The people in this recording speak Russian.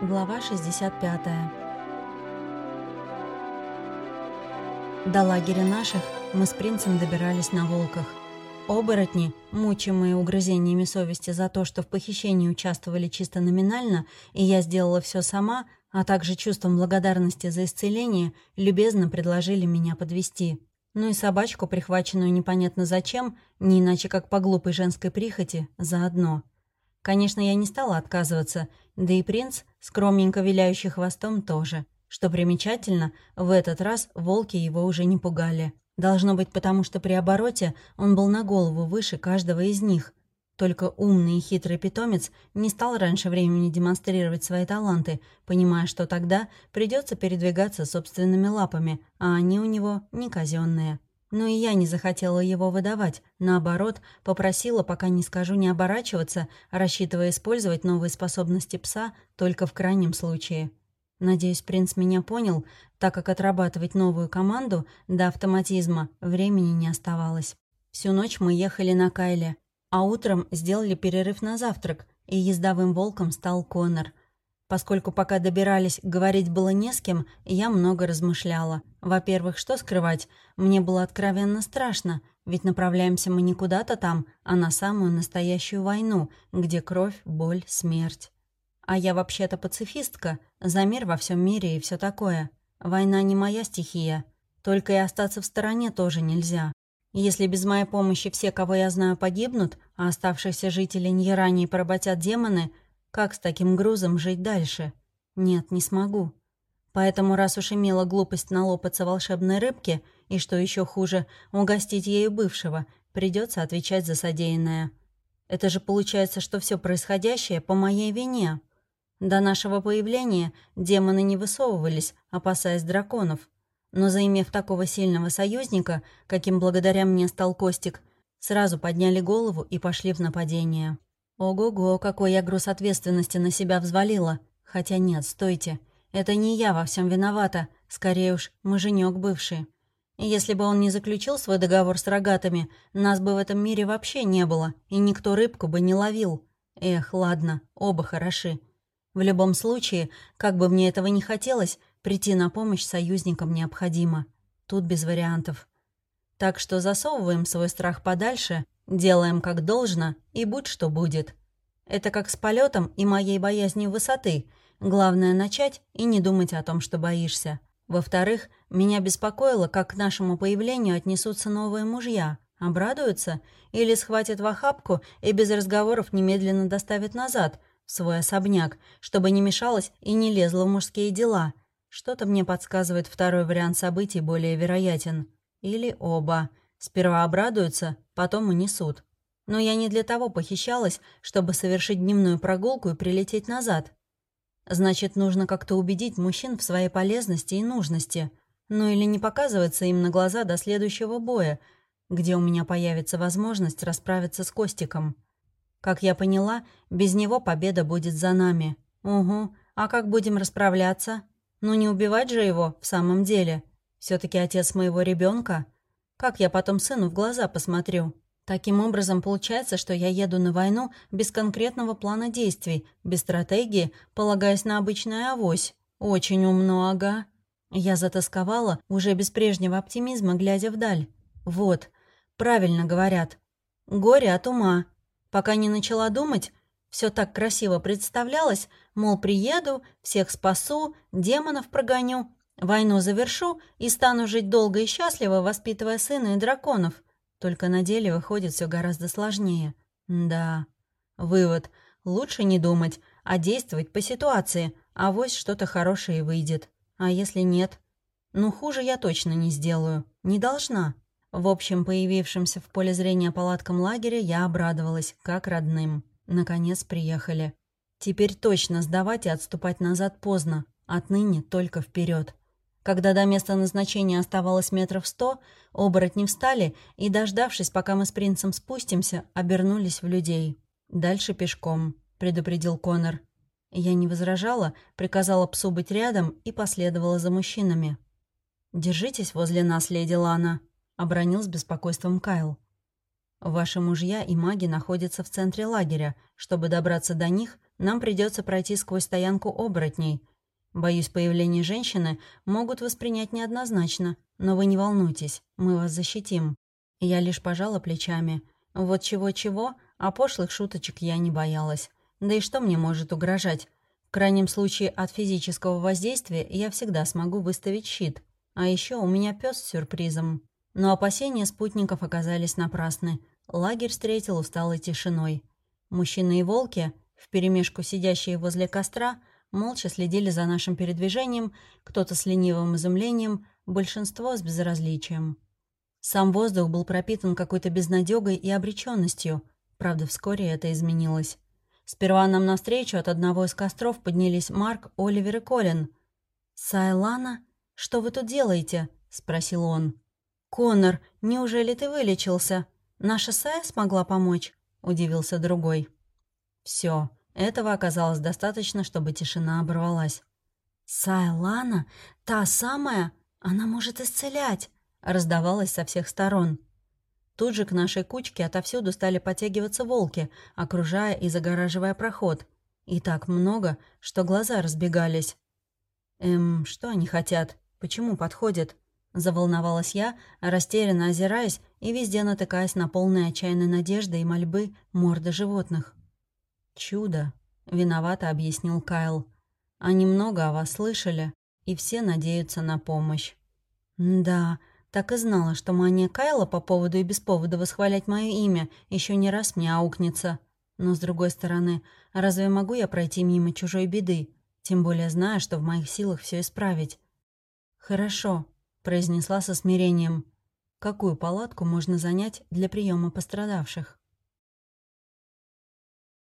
Глава 65 До лагеря наших мы с принцем добирались на волках. Оборотни, мучимые угрызениями совести за то, что в похищении участвовали чисто номинально, и я сделала все сама, а также чувством благодарности за исцеление, любезно предложили меня подвести. Ну и собачку, прихваченную непонятно зачем, не иначе как по глупой женской прихоти, заодно. Конечно, я не стала отказываться, да и принц, скромненько виляющий хвостом, тоже. Что примечательно, в этот раз волки его уже не пугали. Должно быть потому, что при обороте он был на голову выше каждого из них. Только умный и хитрый питомец не стал раньше времени демонстрировать свои таланты, понимая, что тогда придется передвигаться собственными лапами, а они у него не казенные. Но и я не захотела его выдавать. Наоборот, попросила, пока не скажу, не оборачиваться, рассчитывая использовать новые способности пса только в крайнем случае. Надеюсь, принц меня понял, так как отрабатывать новую команду до автоматизма времени не оставалось. Всю ночь мы ехали на Кайле, а утром сделали перерыв на завтрак, и ездовым волком стал Конор. Поскольку пока добирались, говорить было не с кем, я много размышляла. Во-первых, что скрывать? Мне было откровенно страшно, ведь направляемся мы не куда-то там, а на самую настоящую войну, где кровь, боль, смерть. А я вообще-то пацифистка, за мир во всем мире и все такое. Война не моя стихия, только и остаться в стороне тоже нельзя. Если без моей помощи все, кого я знаю, погибнут, а оставшихся жителей Ньерани поработят демоны — как с таким грузом жить дальше? Нет, не смогу. Поэтому, раз уж имела глупость налопаться волшебной рыбки, и, что еще хуже, угостить ею бывшего, придется отвечать за содеянное. Это же получается, что все происходящее по моей вине. До нашего появления демоны не высовывались, опасаясь драконов. Но заимев такого сильного союзника, каким благодаря мне стал Костик, сразу подняли голову и пошли в нападение. Ого-го, какой я груз ответственности на себя взвалила. Хотя нет, стойте. Это не я во всем виновата. Скорее уж, муженек бывший. Если бы он не заключил свой договор с рогатами, нас бы в этом мире вообще не было, и никто рыбку бы не ловил. Эх, ладно, оба хороши. В любом случае, как бы мне этого не хотелось, прийти на помощь союзникам необходимо. Тут без вариантов. Так что засовываем свой страх подальше Делаем как должно, и будь что будет. Это как с полетом и моей боязнью высоты. Главное начать и не думать о том, что боишься. Во-вторых, меня беспокоило, как к нашему появлению отнесутся новые мужья. Обрадуются? Или схватят в охапку и без разговоров немедленно доставят назад, в свой особняк, чтобы не мешалось и не лезло в мужские дела? Что-то мне подсказывает второй вариант событий более вероятен. Или оба. Сперва обрадуются, потом унесут. Но я не для того похищалась, чтобы совершить дневную прогулку и прилететь назад. Значит, нужно как-то убедить мужчин в своей полезности и нужности. Ну или не показываться им на глаза до следующего боя, где у меня появится возможность расправиться с Костиком. Как я поняла, без него победа будет за нами. Угу, а как будем расправляться? Ну не убивать же его в самом деле. все таки отец моего ребенка. Как я потом сыну в глаза посмотрю? Таким образом, получается, что я еду на войну без конкретного плана действий, без стратегии, полагаясь на обычную авось. Очень умно, ага. Я затасковала, уже без прежнего оптимизма, глядя вдаль. Вот, правильно говорят. Горе от ума. Пока не начала думать, все так красиво представлялось, мол, приеду, всех спасу, демонов прогоню, Войну завершу и стану жить долго и счастливо, воспитывая сына и драконов. Только на деле выходит все гораздо сложнее. Да. Вывод. Лучше не думать, а действовать по ситуации, а вось что-то хорошее выйдет. А если нет? Ну, хуже я точно не сделаю. Не должна. В общем, появившимся в поле зрения палаткам лагеря я обрадовалась, как родным. Наконец приехали. Теперь точно сдавать и отступать назад поздно. Отныне только вперед. Когда до места назначения оставалось метров сто, оборотни встали и, дождавшись, пока мы с принцем спустимся, обернулись в людей. «Дальше пешком», — предупредил Конор. Я не возражала, приказала псу быть рядом и последовала за мужчинами. «Держитесь возле нас, леди Лана», — обронил с беспокойством Кайл. Ваши мужья и маги находятся в центре лагеря. Чтобы добраться до них, нам придется пройти сквозь стоянку оборотней. Боюсь, появление женщины могут воспринять неоднозначно, но вы не волнуйтесь, мы вас защитим». Я лишь пожала плечами. Вот чего-чего, а пошлых шуточек я не боялась. Да и что мне может угрожать? В крайнем случае, от физического воздействия я всегда смогу выставить щит. А еще у меня пес с сюрпризом. Но опасения спутников оказались напрасны. Лагерь встретил усталой тишиной. Мужчины и волки, вперемешку сидящие возле костра, молча следили за нашим передвижением, кто-то с ленивым изумлением, большинство с безразличием. Сам воздух был пропитан какой-то безнадёгой и обречённостью. Правда, вскоре это изменилось. Сперва нам навстречу от одного из костров поднялись Марк, Оливер и Колин. «Сайлана, что вы тут делаете?» — спросил он. «Конор, неужели ты вылечился? Наша Сая смогла помочь?» — удивился другой. Все, этого оказалось достаточно, чтобы тишина оборвалась. «Сайлана? Та самая? Она может исцелять!» — раздавалось со всех сторон. Тут же к нашей кучке отовсюду стали подтягиваться волки, окружая и загораживая проход. И так много, что глаза разбегались. «Эм, что они хотят? Почему подходят?» Заволновалась я, растерянно озираясь и везде натыкаясь на полные отчаянной надежды и мольбы морды животных. «Чудо», — виновато объяснил Кайл. «Они много о вас слышали, и все надеются на помощь». «Да, так и знала, что мания Кайла по поводу и без повода восхвалять мое имя еще не раз мне аукнется. Но, с другой стороны, разве могу я пройти мимо чужой беды? Тем более зная, что в моих силах все исправить. «Хорошо», — произнесла со смирением. «Какую палатку можно занять для приема пострадавших?»